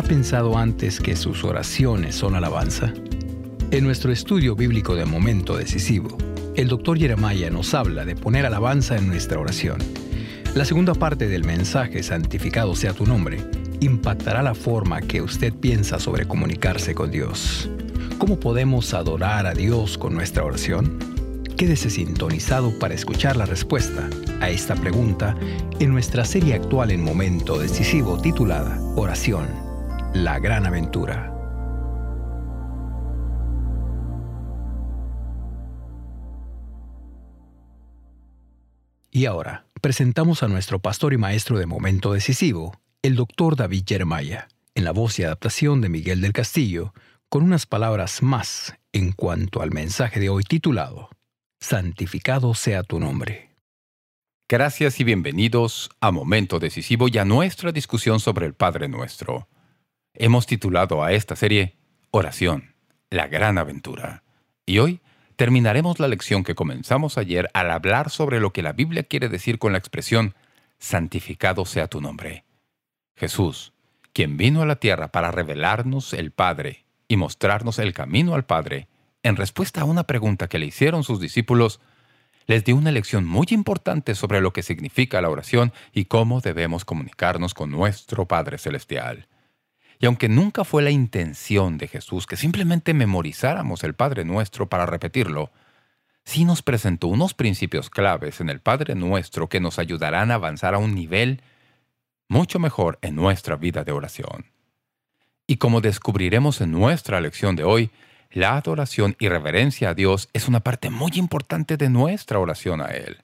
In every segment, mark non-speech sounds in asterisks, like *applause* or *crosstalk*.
¿Ha pensado antes que sus oraciones son alabanza? En nuestro estudio bíblico de momento decisivo, el doctor Jeremiah nos habla de poner alabanza en nuestra oración. La segunda parte del mensaje Santificado sea tu nombre impactará la forma que usted piensa sobre comunicarse con Dios. ¿Cómo podemos adorar a Dios con nuestra oración? Quédese sintonizado para escuchar la respuesta a esta pregunta en nuestra serie actual en Momento Decisivo titulada Oración la gran aventura. Y ahora, presentamos a nuestro pastor y maestro de momento decisivo, el doctor David Jeremiah, en la voz y adaptación de Miguel del Castillo, con unas palabras más en cuanto al mensaje de hoy titulado Santificado sea tu nombre. Gracias y bienvenidos a Momento Decisivo y a nuestra discusión sobre el Padre Nuestro. Hemos titulado a esta serie Oración, la gran aventura. Y hoy terminaremos la lección que comenzamos ayer al hablar sobre lo que la Biblia quiere decir con la expresión santificado sea tu nombre. Jesús, quien vino a la tierra para revelarnos el Padre y mostrarnos el camino al Padre, en respuesta a una pregunta que le hicieron sus discípulos, les dio una lección muy importante sobre lo que significa la oración y cómo debemos comunicarnos con nuestro Padre Celestial. Y aunque nunca fue la intención de Jesús que simplemente memorizáramos el Padre Nuestro para repetirlo, sí nos presentó unos principios claves en el Padre Nuestro que nos ayudarán a avanzar a un nivel mucho mejor en nuestra vida de oración. Y como descubriremos en nuestra lección de hoy, la adoración y reverencia a Dios es una parte muy importante de nuestra oración a Él.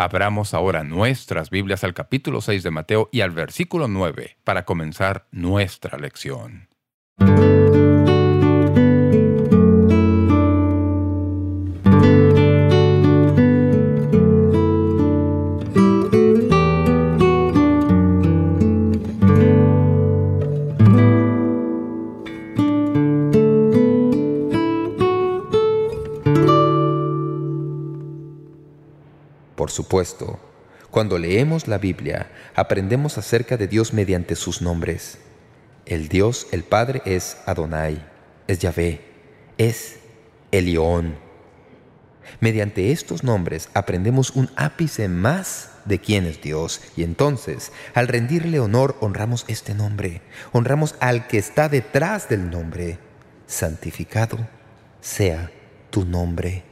Abramos ahora nuestras Biblias al capítulo 6 de Mateo y al versículo 9 para comenzar nuestra lección. Por supuesto, cuando leemos la Biblia, aprendemos acerca de Dios mediante sus nombres. El Dios, el Padre, es Adonai, es Yahvé, es Elión. Mediante estos nombres aprendemos un ápice más de quién es Dios, y entonces, al rendirle honor, honramos este nombre, honramos al que está detrás del nombre. Santificado sea tu nombre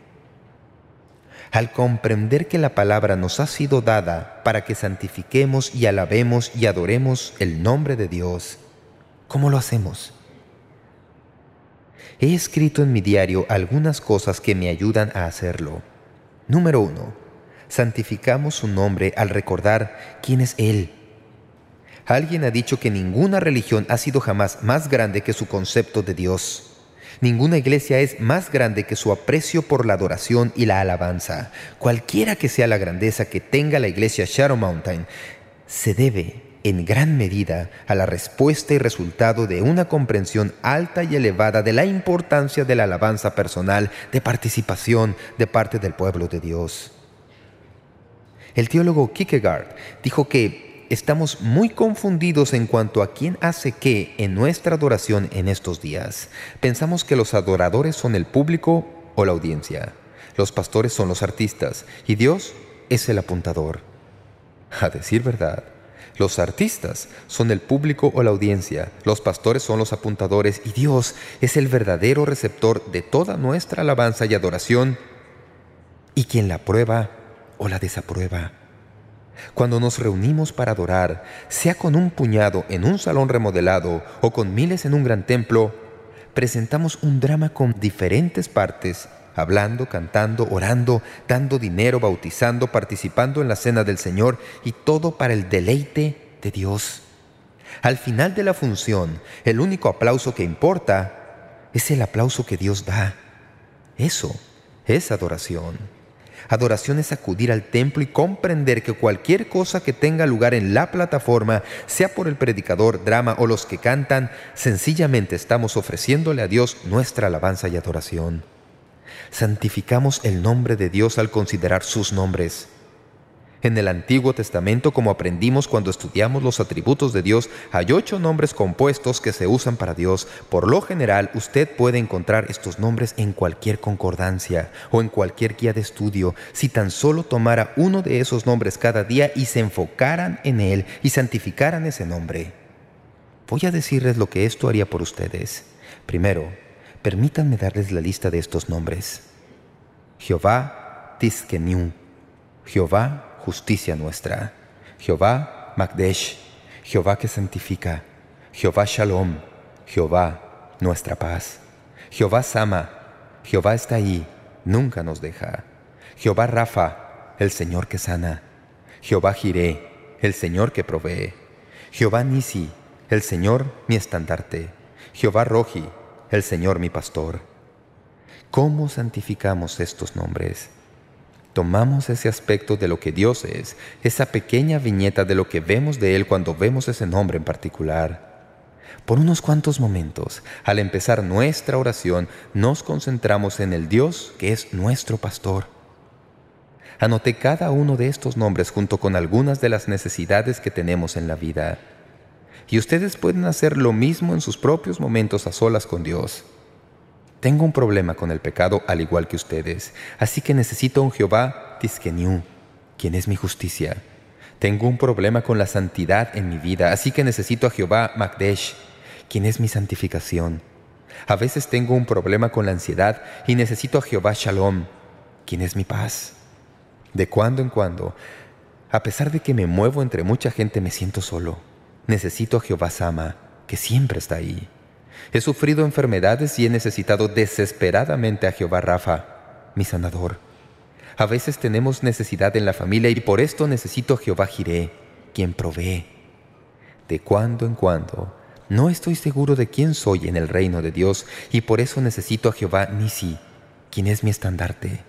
al comprender que la palabra nos ha sido dada para que santifiquemos y alabemos y adoremos el nombre de Dios, ¿cómo lo hacemos? He escrito en mi diario algunas cosas que me ayudan a hacerlo. Número uno, santificamos su nombre al recordar quién es Él. Alguien ha dicho que ninguna religión ha sido jamás más grande que su concepto de Dios. Ninguna iglesia es más grande que su aprecio por la adoración y la alabanza. Cualquiera que sea la grandeza que tenga la iglesia Shadow Mountain, se debe en gran medida a la respuesta y resultado de una comprensión alta y elevada de la importancia de la alabanza personal de participación de parte del pueblo de Dios. El teólogo Kierkegaard dijo que estamos muy confundidos en cuanto a quién hace qué en nuestra adoración en estos días. Pensamos que los adoradores son el público o la audiencia. Los pastores son los artistas y Dios es el apuntador. A decir verdad, los artistas son el público o la audiencia, los pastores son los apuntadores y Dios es el verdadero receptor de toda nuestra alabanza y adoración y quien la prueba o la desaprueba. Cuando nos reunimos para adorar, sea con un puñado en un salón remodelado o con miles en un gran templo, presentamos un drama con diferentes partes, hablando, cantando, orando, dando dinero, bautizando, participando en la cena del Señor y todo para el deleite de Dios. Al final de la función, el único aplauso que importa es el aplauso que Dios da. Eso es adoración. Adoración es acudir al templo y comprender que cualquier cosa que tenga lugar en la plataforma, sea por el predicador, drama o los que cantan, sencillamente estamos ofreciéndole a Dios nuestra alabanza y adoración. Santificamos el nombre de Dios al considerar sus nombres. En el Antiguo Testamento, como aprendimos cuando estudiamos los atributos de Dios, hay ocho nombres compuestos que se usan para Dios. Por lo general, usted puede encontrar estos nombres en cualquier concordancia o en cualquier guía de estudio, si tan solo tomara uno de esos nombres cada día y se enfocaran en él y santificaran ese nombre. Voy a decirles lo que esto haría por ustedes. Primero, permítanme darles la lista de estos nombres. Jehová Tiskeniu, Jehová justicia nuestra. Jehová Magdesh, Jehová que santifica. Jehová Shalom, Jehová nuestra paz. Jehová Sama, Jehová está ahí, nunca nos deja. Jehová Rafa, el Señor que sana. Jehová Jiré, el Señor que provee. Jehová Nisi, el Señor mi estandarte. Jehová Roji, el Señor mi pastor. ¿Cómo santificamos estos nombres? Tomamos ese aspecto de lo que Dios es, esa pequeña viñeta de lo que vemos de Él cuando vemos ese nombre en particular. Por unos cuantos momentos, al empezar nuestra oración, nos concentramos en el Dios que es nuestro pastor. Anoté cada uno de estos nombres junto con algunas de las necesidades que tenemos en la vida. Y ustedes pueden hacer lo mismo en sus propios momentos a solas con Dios. Tengo un problema con el pecado al igual que ustedes, así que necesito un Jehová Tiskeniu, quien es mi justicia. Tengo un problema con la santidad en mi vida, así que necesito a Jehová Magdesh, quien es mi santificación. A veces tengo un problema con la ansiedad y necesito a Jehová Shalom, quien es mi paz. De cuando en cuando, a pesar de que me muevo entre mucha gente, me siento solo. Necesito a Jehová Sama, que siempre está ahí. He sufrido enfermedades y he necesitado desesperadamente a Jehová Rafa, mi sanador. A veces tenemos necesidad en la familia y por esto necesito a Jehová Jiré, quien provee. De cuando en cuando, no estoy seguro de quién soy en el reino de Dios y por eso necesito a Jehová Nisi, quien es mi estandarte.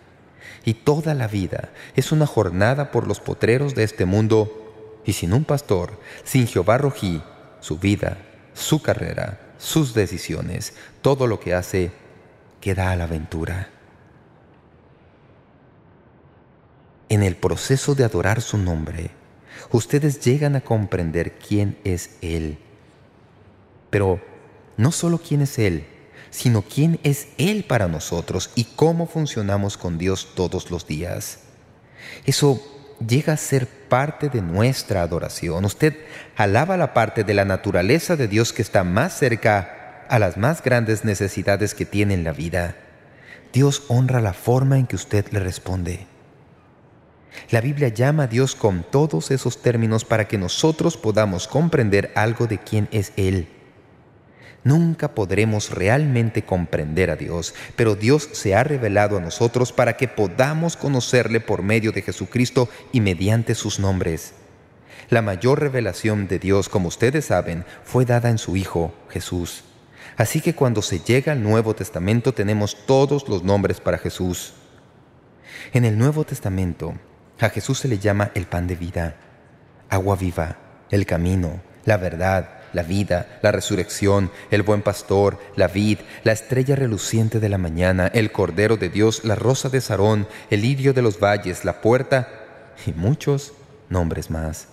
Y toda la vida es una jornada por los potreros de este mundo y sin un pastor, sin Jehová Rojí, su vida, su carrera, sus decisiones, todo lo que hace queda a la aventura. En el proceso de adorar su nombre, ustedes llegan a comprender quién es Él. Pero no solo quién es Él, sino quién es Él para nosotros y cómo funcionamos con Dios todos los días. Eso llega a ser parte de nuestra adoración. Usted alaba la parte de la naturaleza de Dios que está más cerca a las más grandes necesidades que tiene en la vida. Dios honra la forma en que usted le responde. La Biblia llama a Dios con todos esos términos para que nosotros podamos comprender algo de quién es Él. Nunca podremos realmente comprender a Dios, pero Dios se ha revelado a nosotros para que podamos conocerle por medio de Jesucristo y mediante sus nombres. La mayor revelación de Dios, como ustedes saben, fue dada en su Hijo, Jesús. Así que cuando se llega al Nuevo Testamento tenemos todos los nombres para Jesús. En el Nuevo Testamento, a Jesús se le llama el pan de vida, agua viva, el camino, la verdad, la vida, la resurrección, el buen pastor, la vid, la estrella reluciente de la mañana, el Cordero de Dios, la rosa de Sarón, el lirio de los valles, la puerta y muchos nombres más.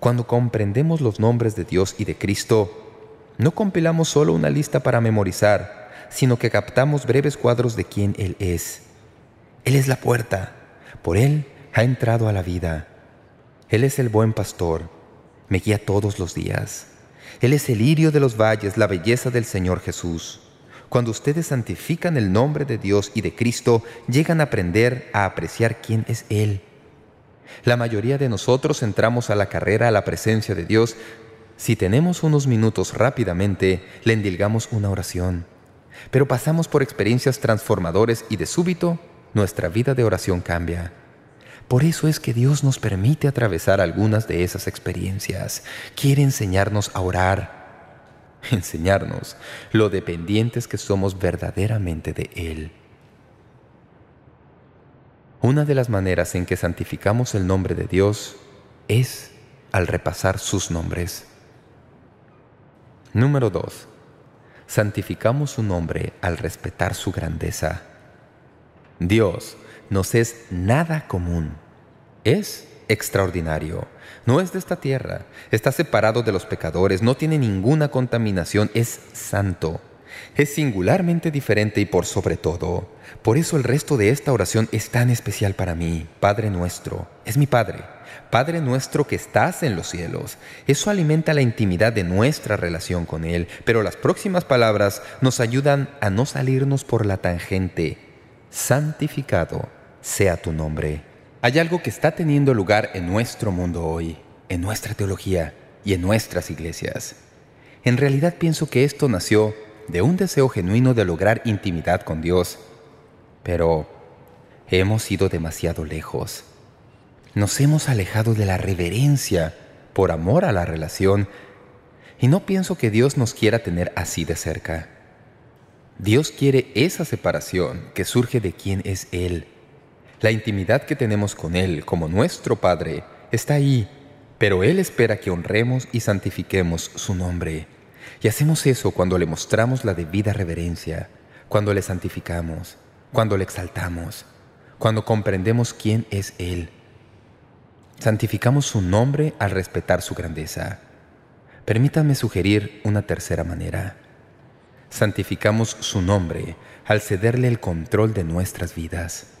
Cuando comprendemos los nombres de Dios y de Cristo, no compilamos solo una lista para memorizar, sino que captamos breves cuadros de quién Él es. Él es la puerta. Por Él ha entrado a la vida. Él es el buen pastor me guía todos los días. Él es el lirio de los valles, la belleza del Señor Jesús. Cuando ustedes santifican el nombre de Dios y de Cristo, llegan a aprender a apreciar quién es Él. La mayoría de nosotros entramos a la carrera a la presencia de Dios. Si tenemos unos minutos rápidamente, le endilgamos una oración. Pero pasamos por experiencias transformadores y de súbito, nuestra vida de oración cambia. Por eso es que Dios nos permite atravesar algunas de esas experiencias. Quiere enseñarnos a orar, *laughs* enseñarnos lo dependientes que somos verdaderamente de Él. Una de las maneras en que santificamos el nombre de Dios es al repasar sus nombres. Número 2. Santificamos su nombre al respetar su grandeza. Dios nos es nada común. Es extraordinario. No es de esta tierra. Está separado de los pecadores. No tiene ninguna contaminación. Es santo. Es singularmente diferente y por sobre todo. Por eso el resto de esta oración es tan especial para mí. Padre nuestro. Es mi Padre. Padre nuestro que estás en los cielos. Eso alimenta la intimidad de nuestra relación con Él. Pero las próximas palabras nos ayudan a no salirnos por la tangente. Santificado sea tu nombre. Hay algo que está teniendo lugar en nuestro mundo hoy, en nuestra teología y en nuestras iglesias. En realidad pienso que esto nació de un deseo genuino de lograr intimidad con Dios, pero hemos ido demasiado lejos. Nos hemos alejado de la reverencia por amor a la relación y no pienso que Dios nos quiera tener así de cerca. Dios quiere esa separación que surge de quién es Él la intimidad que tenemos con Él como nuestro Padre está ahí, pero Él espera que honremos y santifiquemos su nombre. Y hacemos eso cuando le mostramos la debida reverencia, cuando le santificamos, cuando le exaltamos, cuando comprendemos quién es Él. Santificamos su nombre al respetar su grandeza. Permítanme sugerir una tercera manera. Santificamos su nombre al cederle el control de nuestras vidas.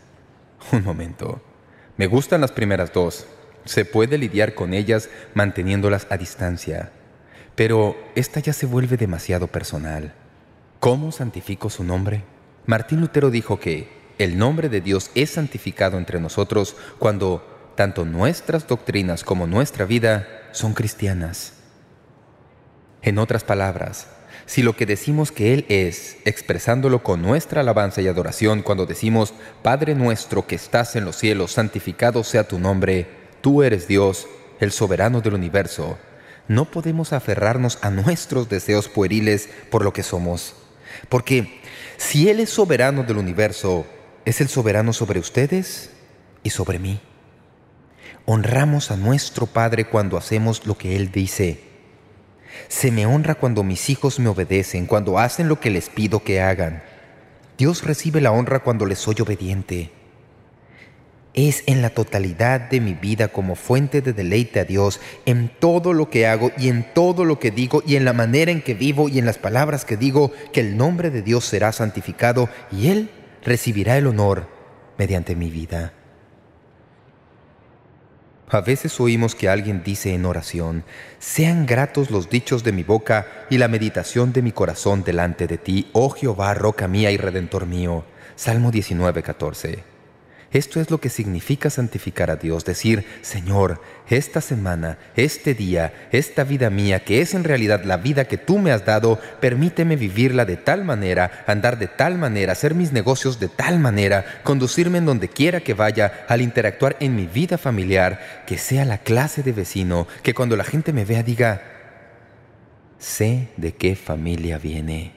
Un momento. Me gustan las primeras dos. Se puede lidiar con ellas manteniéndolas a distancia. Pero esta ya se vuelve demasiado personal. ¿Cómo santifico su nombre? Martín Lutero dijo que el nombre de Dios es santificado entre nosotros cuando tanto nuestras doctrinas como nuestra vida son cristianas. En otras palabras, si lo que decimos que Él es, expresándolo con nuestra alabanza y adoración cuando decimos, Padre nuestro que estás en los cielos, santificado sea tu nombre, tú eres Dios, el soberano del universo, no podemos aferrarnos a nuestros deseos pueriles por lo que somos. Porque si Él es soberano del universo, ¿es el soberano sobre ustedes y sobre mí? Honramos a nuestro Padre cuando hacemos lo que Él dice. Se me honra cuando mis hijos me obedecen, cuando hacen lo que les pido que hagan. Dios recibe la honra cuando les soy obediente. Es en la totalidad de mi vida como fuente de deleite a Dios, en todo lo que hago y en todo lo que digo y en la manera en que vivo y en las palabras que digo, que el nombre de Dios será santificado y Él recibirá el honor mediante mi vida. A veces oímos que alguien dice en oración, «Sean gratos los dichos de mi boca y la meditación de mi corazón delante de ti, oh Jehová, roca mía y redentor mío». Salmo 19, 14. Esto es lo que significa santificar a Dios, decir, Señor, esta semana, este día, esta vida mía, que es en realidad la vida que tú me has dado, permíteme vivirla de tal manera, andar de tal manera, hacer mis negocios de tal manera, conducirme en donde quiera que vaya, al interactuar en mi vida familiar, que sea la clase de vecino, que cuando la gente me vea diga, sé de qué familia viene,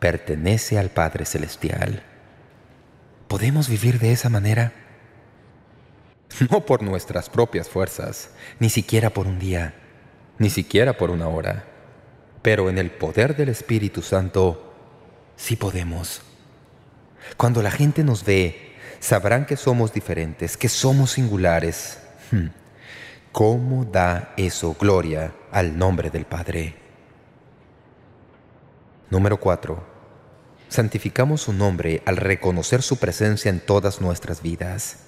pertenece al Padre Celestial. ¿Podemos vivir de esa manera? No por nuestras propias fuerzas, ni siquiera por un día, ni siquiera por una hora. Pero en el poder del Espíritu Santo sí podemos. Cuando la gente nos ve, sabrán que somos diferentes, que somos singulares. Hmm. ¿Cómo da eso gloria al nombre del Padre? Número 4. Santificamos su nombre al reconocer su presencia en todas nuestras vidas.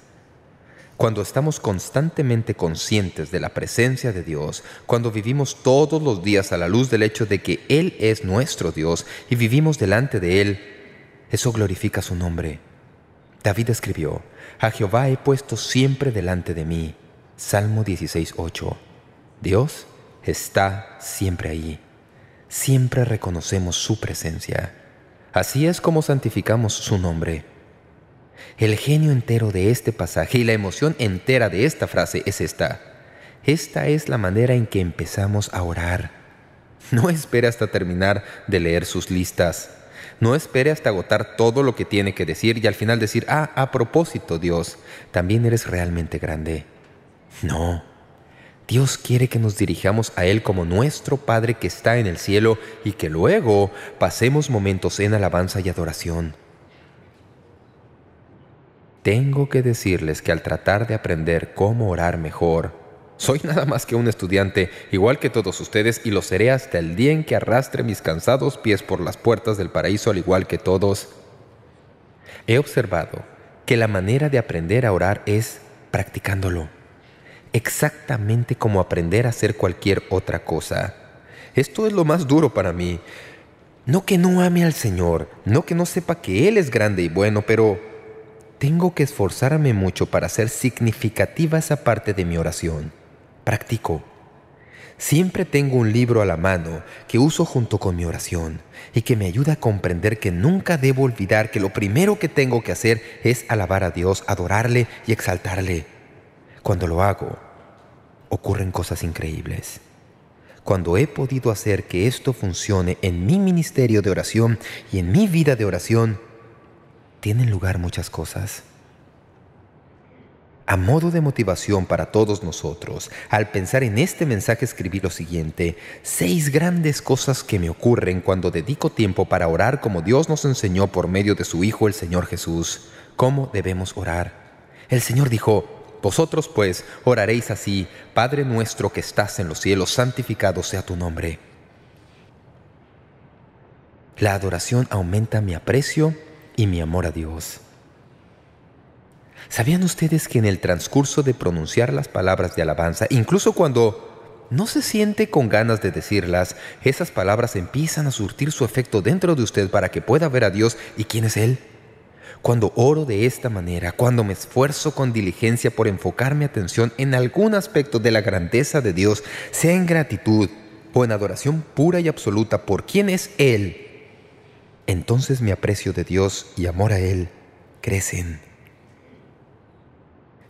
Cuando estamos constantemente conscientes de la presencia de Dios, cuando vivimos todos los días a la luz del hecho de que Él es nuestro Dios y vivimos delante de Él, eso glorifica su nombre. David escribió, «A Jehová he puesto siempre delante de mí». Salmo 16.8 Dios está siempre ahí. Siempre reconocemos su presencia. Así es como santificamos su nombre. El genio entero de este pasaje y la emoción entera de esta frase es esta. Esta es la manera en que empezamos a orar. No espere hasta terminar de leer sus listas. No espere hasta agotar todo lo que tiene que decir y al final decir, ah, a propósito, Dios, también eres realmente grande. No. Dios quiere que nos dirijamos a Él como nuestro Padre que está en el cielo y que luego pasemos momentos en alabanza y adoración. Tengo que decirles que al tratar de aprender cómo orar mejor, soy nada más que un estudiante, igual que todos ustedes, y lo seré hasta el día en que arrastre mis cansados pies por las puertas del paraíso al igual que todos. He observado que la manera de aprender a orar es practicándolo, exactamente como aprender a hacer cualquier otra cosa. Esto es lo más duro para mí. No que no ame al Señor, no que no sepa que Él es grande y bueno, pero tengo que esforzarme mucho para hacer significativa esa parte de mi oración. Practico. Siempre tengo un libro a la mano que uso junto con mi oración y que me ayuda a comprender que nunca debo olvidar que lo primero que tengo que hacer es alabar a Dios, adorarle y exaltarle. Cuando lo hago, ocurren cosas increíbles. Cuando he podido hacer que esto funcione en mi ministerio de oración y en mi vida de oración, tienen lugar muchas cosas. A modo de motivación para todos nosotros, al pensar en este mensaje escribí lo siguiente, seis grandes cosas que me ocurren cuando dedico tiempo para orar como Dios nos enseñó por medio de su Hijo el Señor Jesús. ¿Cómo debemos orar? El Señor dijo, Vosotros pues oraréis así, Padre nuestro que estás en los cielos, santificado sea tu nombre. La adoración aumenta mi aprecio y mi amor a Dios. ¿Sabían ustedes que en el transcurso de pronunciar las palabras de alabanza, incluso cuando no se siente con ganas de decirlas, esas palabras empiezan a surtir su efecto dentro de usted para que pueda ver a Dios y quién es Él? Cuando oro de esta manera, cuando me esfuerzo con diligencia por enfocar mi atención en algún aspecto de la grandeza de Dios, sea en gratitud o en adoración pura y absoluta por quién es Él, entonces mi aprecio de Dios y amor a Él crecen.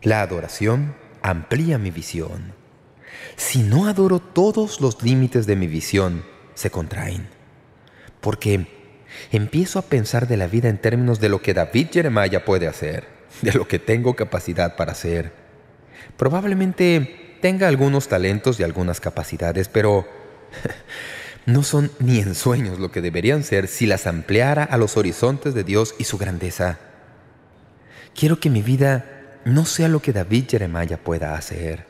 La adoración amplía mi visión. Si no adoro todos los límites de mi visión, se contraen. Porque empiezo a pensar de la vida en términos de lo que David Jeremiah puede hacer, de lo que tengo capacidad para hacer. Probablemente tenga algunos talentos y algunas capacidades, pero *laughs* no son ni en sueños lo que deberían ser si las ampliara a los horizontes de Dios y su grandeza. Quiero que mi vida no sea lo que David Jeremiah pueda hacer,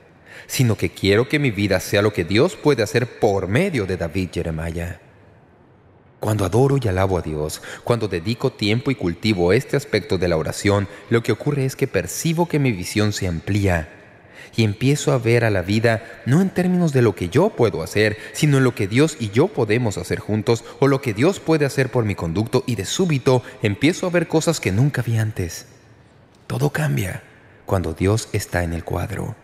sino que quiero que mi vida sea lo que Dios puede hacer por medio de David Jeremiah. Cuando adoro y alabo a Dios, cuando dedico tiempo y cultivo este aspecto de la oración, lo que ocurre es que percibo que mi visión se amplía y empiezo a ver a la vida no en términos de lo que yo puedo hacer, sino en lo que Dios y yo podemos hacer juntos o lo que Dios puede hacer por mi conducto y de súbito empiezo a ver cosas que nunca vi antes. Todo cambia cuando Dios está en el cuadro.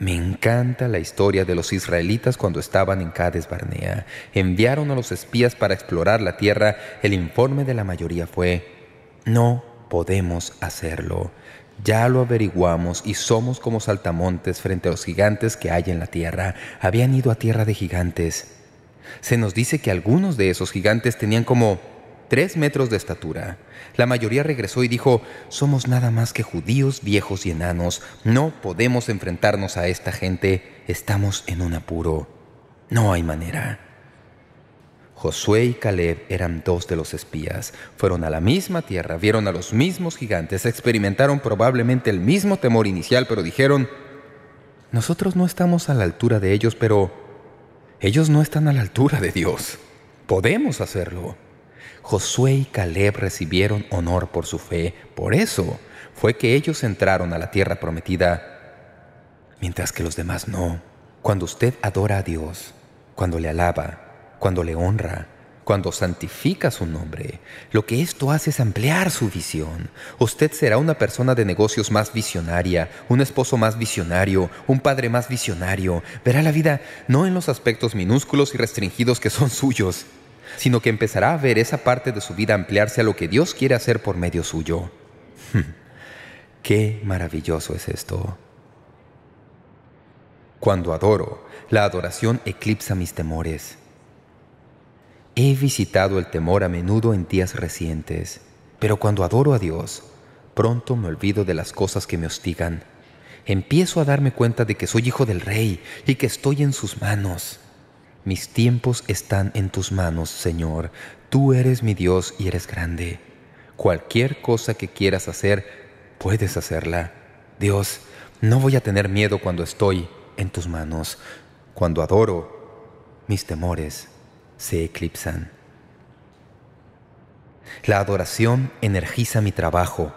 Me encanta la historia de los israelitas cuando estaban en Cades Barnea. Enviaron a los espías para explorar la tierra. El informe de la mayoría fue, no podemos hacerlo. Ya lo averiguamos y somos como saltamontes frente a los gigantes que hay en la tierra. Habían ido a tierra de gigantes. Se nos dice que algunos de esos gigantes tenían como tres metros de estatura. La mayoría regresó y dijo, «Somos nada más que judíos viejos y enanos. No podemos enfrentarnos a esta gente. Estamos en un apuro. No hay manera». Josué y Caleb eran dos de los espías. Fueron a la misma tierra, vieron a los mismos gigantes, experimentaron probablemente el mismo temor inicial, pero dijeron, «Nosotros no estamos a la altura de ellos, pero ellos no están a la altura de Dios. Podemos hacerlo». Josué y Caleb recibieron honor por su fe. Por eso fue que ellos entraron a la tierra prometida, mientras que los demás no. Cuando usted adora a Dios, cuando le alaba, cuando le honra, cuando santifica su nombre. Lo que esto hace es ampliar su visión. Usted será una persona de negocios más visionaria, un esposo más visionario, un padre más visionario. Verá la vida no en los aspectos minúsculos y restringidos que son suyos, sino que empezará a ver esa parte de su vida ampliarse a lo que Dios quiere hacer por medio suyo. *laughs* ¡Qué maravilloso es esto! Cuando adoro, la adoración eclipsa mis temores. He visitado el temor a menudo en días recientes, pero cuando adoro a Dios, pronto me olvido de las cosas que me hostigan. Empiezo a darme cuenta de que soy hijo del Rey y que estoy en sus manos. Mis tiempos están en tus manos, Señor. Tú eres mi Dios y eres grande. Cualquier cosa que quieras hacer, puedes hacerla. Dios, no voy a tener miedo cuando estoy en tus manos. Cuando adoro, mis temores se eclipsan. La adoración energiza mi trabajo.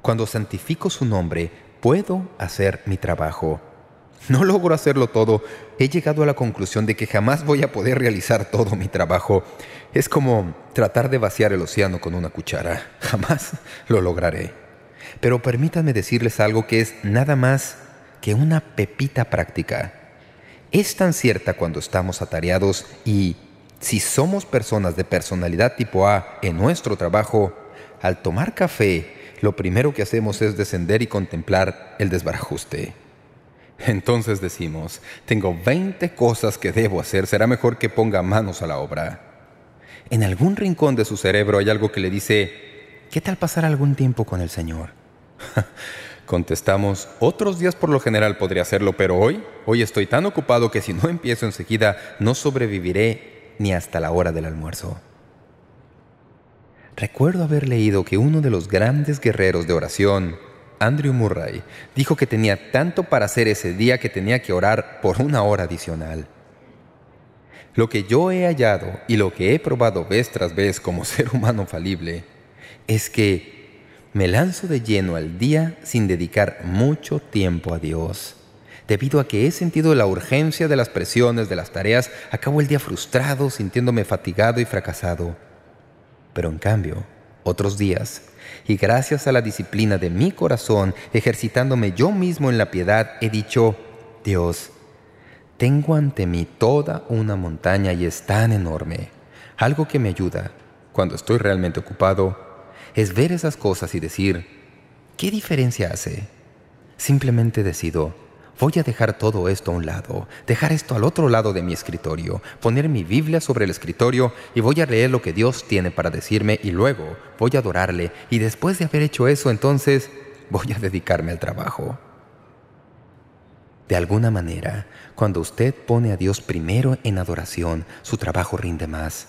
Cuando santifico su nombre, puedo hacer mi trabajo. No logro hacerlo todo. He llegado a la conclusión de que jamás voy a poder realizar todo mi trabajo. Es como tratar de vaciar el océano con una cuchara. Jamás lo lograré. Pero permítanme decirles algo que es nada más que una pepita práctica. Es tan cierta cuando estamos atareados y si somos personas de personalidad tipo A en nuestro trabajo, al tomar café, lo primero que hacemos es descender y contemplar el desbarajuste. Entonces decimos, tengo 20 cosas que debo hacer, será mejor que ponga manos a la obra. En algún rincón de su cerebro hay algo que le dice, ¿qué tal pasar algún tiempo con el Señor? *laughs* Contestamos, otros días por lo general podría hacerlo, pero hoy, hoy estoy tan ocupado que si no empiezo enseguida no sobreviviré ni hasta la hora del almuerzo. Recuerdo haber leído que uno de los grandes guerreros de oración, Andrew Murray, dijo que tenía tanto para hacer ese día que tenía que orar por una hora adicional. Lo que yo he hallado y lo que he probado vez tras vez como *laughs* ser humano falible es que me lanzo de lleno al día sin dedicar mucho tiempo a Dios. Debido a que he sentido la urgencia de las presiones de las tareas, acabo el día frustrado, sintiéndome fatigado y fracasado. Pero en cambio, otros días, y gracias a la disciplina de mi corazón, ejercitándome yo mismo en la piedad, he dicho, Dios, tengo ante mí toda una montaña y es tan enorme. Algo que me ayuda, cuando estoy realmente ocupado, es ver esas cosas y decir, ¿qué diferencia hace? Simplemente decido, Voy a dejar todo esto a un lado, dejar esto al otro lado de mi escritorio, poner mi Biblia sobre el escritorio y voy a leer lo que Dios tiene para decirme y luego voy a adorarle y después de haber hecho eso entonces voy a dedicarme al trabajo. De alguna manera, cuando usted pone a Dios primero en adoración, su trabajo rinde más.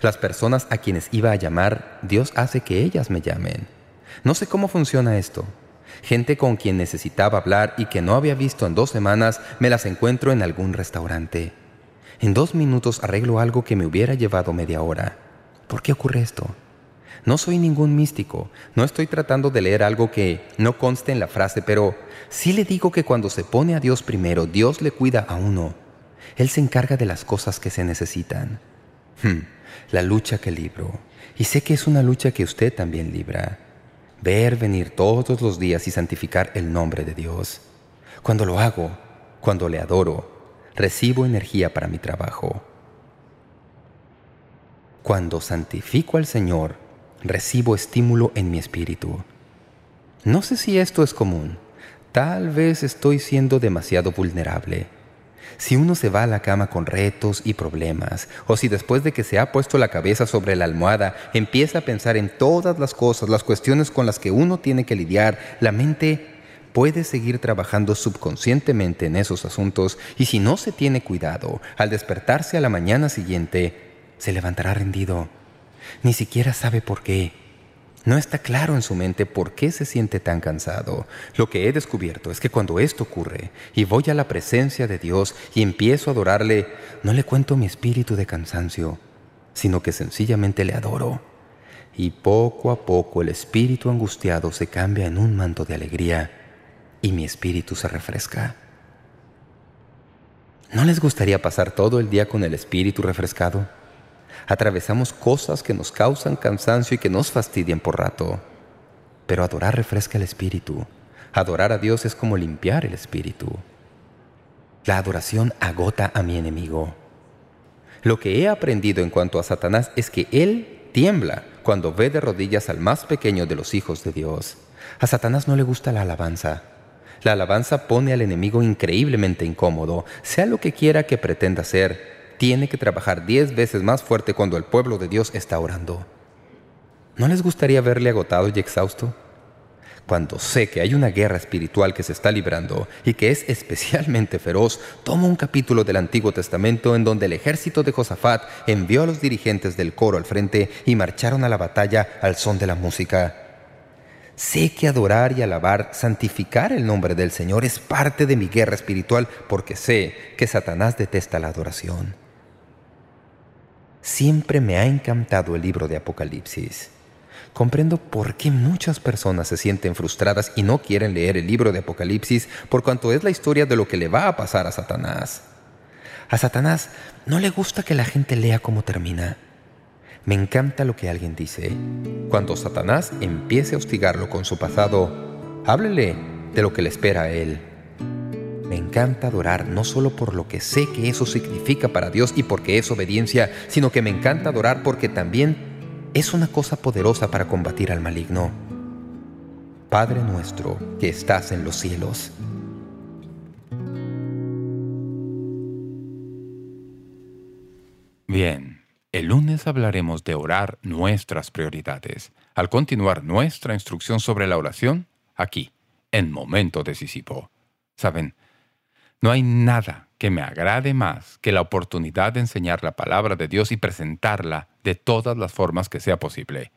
Las personas a quienes iba a llamar, Dios hace que ellas me llamen. No sé cómo funciona esto, Gente con quien necesitaba hablar y que no había visto en dos semanas, me las encuentro en algún restaurante. En dos minutos arreglo algo que me hubiera llevado media hora. ¿Por qué ocurre esto? No soy ningún místico, no estoy tratando de leer algo que no conste en la frase, pero sí le digo que cuando se pone a Dios primero, Dios le cuida a uno. Él se encarga de las cosas que se necesitan. Hmm, la lucha que libro. Y sé que es una lucha que usted también libra ver venir todos los días y santificar el nombre de Dios. Cuando lo hago, cuando le adoro, recibo energía para mi trabajo. Cuando santifico al Señor, recibo estímulo en mi espíritu. No sé si esto es común. Tal vez estoy siendo demasiado vulnerable. Si uno se va a la cama con retos y problemas, o si después de que se ha puesto la cabeza sobre la almohada empieza a pensar en todas las cosas, las cuestiones con las que uno tiene que lidiar, la mente puede seguir trabajando subconscientemente en esos asuntos y si no se tiene cuidado, al despertarse a la mañana siguiente, se levantará rendido. Ni siquiera sabe por qué. No está claro en su mente por qué se siente tan cansado. Lo que he descubierto es que cuando esto ocurre y voy a la presencia de Dios y empiezo a adorarle, no le cuento mi espíritu de cansancio, sino que sencillamente le adoro. Y poco a poco el espíritu angustiado se cambia en un manto de alegría y mi espíritu se refresca. ¿No les gustaría pasar todo el día con el espíritu refrescado? Atravesamos cosas que nos causan cansancio y que nos fastidian por rato. Pero adorar refresca el espíritu. Adorar a Dios es como limpiar el espíritu. La adoración agota a mi enemigo. Lo que he aprendido en cuanto a Satanás es que él tiembla cuando ve de rodillas al más pequeño de los hijos de Dios. A Satanás no le gusta la alabanza. La alabanza pone al enemigo increíblemente incómodo, sea lo que quiera que pretenda ser, tiene que trabajar diez veces más fuerte cuando el pueblo de Dios está orando. ¿No les gustaría verle agotado y exhausto? Cuando sé que hay una guerra espiritual que se está librando y que es especialmente feroz, tomo un capítulo del Antiguo Testamento en donde el ejército de Josafat envió a los dirigentes del coro al frente y marcharon a la batalla al son de la música. Sé que adorar y alabar, santificar el nombre del Señor es parte de mi guerra espiritual porque sé que Satanás detesta la adoración. Siempre me ha encantado el libro de Apocalipsis. Comprendo por qué muchas personas se sienten frustradas y no quieren leer el libro de Apocalipsis por cuanto es la historia de lo que le va a pasar a Satanás. A Satanás no le gusta que la gente lea cómo termina. Me encanta lo que alguien dice. Cuando Satanás empiece a hostigarlo con su pasado, háblele de lo que le espera a él. Me encanta adorar no solo por lo que sé que eso significa para Dios y porque es obediencia, sino que me encanta adorar porque también es una cosa poderosa para combatir al maligno. Padre nuestro que estás en los cielos. Bien, el lunes hablaremos de orar nuestras prioridades, al continuar nuestra instrucción sobre la oración, aquí, en Momento Decisivo. Saben, no hay nada que me agrade más que la oportunidad de enseñar la palabra de Dios y presentarla de todas las formas que sea posible.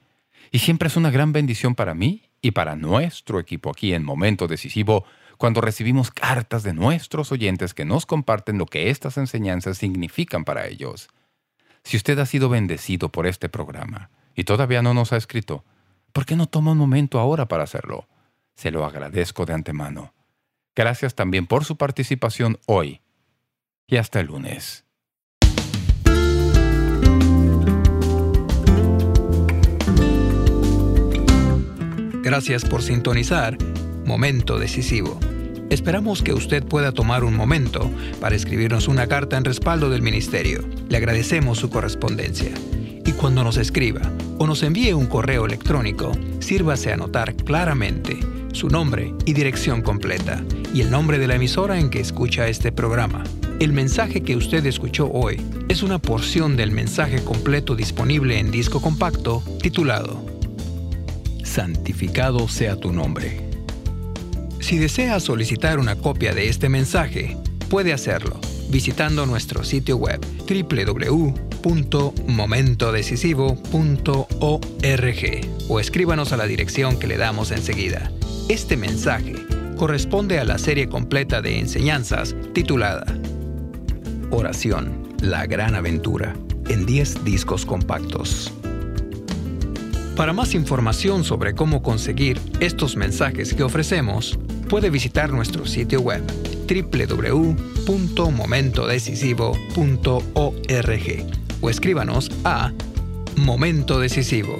Y siempre es una gran bendición para mí y para nuestro equipo aquí en Momento Decisivo cuando recibimos cartas de nuestros oyentes que nos comparten lo que estas enseñanzas significan para ellos. Si usted ha sido bendecido por este programa y todavía no nos ha escrito, ¿por qué no toma un momento ahora para hacerlo? Se lo agradezco de antemano. Gracias también por su participación hoy. Y hasta el lunes. Gracias por sintonizar Momento Decisivo. Esperamos que usted pueda tomar un momento para escribirnos una carta en respaldo del Ministerio. Le agradecemos su correspondencia. Y cuando nos escriba o nos envíe un correo electrónico, sírvase a anotar claramente su nombre y dirección completa, y el nombre de la emisora en que escucha este programa. El mensaje que usted escuchó hoy es una porción del mensaje completo disponible en disco compacto titulado Santificado sea tu nombre. Si desea solicitar una copia de este mensaje, puede hacerlo visitando nuestro sitio web www.momentodecisivo.org o escríbanos a la dirección que le damos enseguida. Este mensaje corresponde a la serie completa de enseñanzas titulada Oración, la gran aventura, en 10 discos compactos. Para más información sobre cómo conseguir estos mensajes que ofrecemos, puede visitar nuestro sitio web www.momentodecisivo.org o escríbanos a Momento Decisivo,